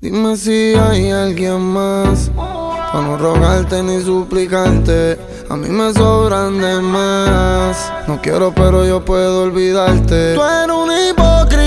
Dime si hay alguien más para no rogarte ni suplicarte. A mí me sobran de más. No quiero, pero yo puedo olvidarte. Tú eres un hipócrita.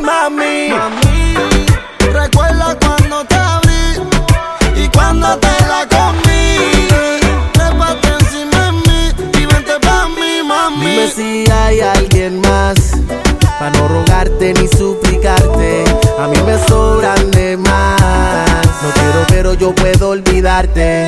mami. mami. Recuerda cuando te abrí y cuando te la comí. Trépate encima de mí y vente pa' mí, mami. Dime si hay alguien más pa' no rogarte ni suplicarte. A mí me sobran de más. No quiero, pero yo puedo olvidarte.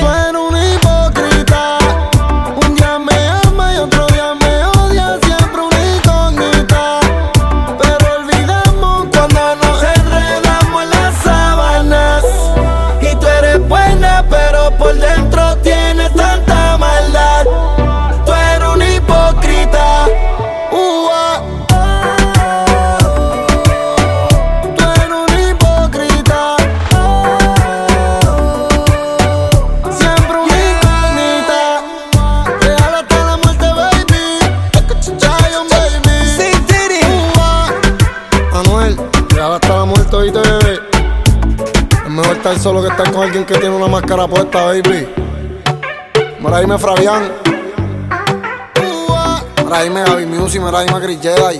Raba estaba muerto y te bebé. Es mejor estar solo que estar con alguien que tiene una máscara puesta, baby. Maraime Fabián. Maraime Gaby Music, Maraime Chris Jedi.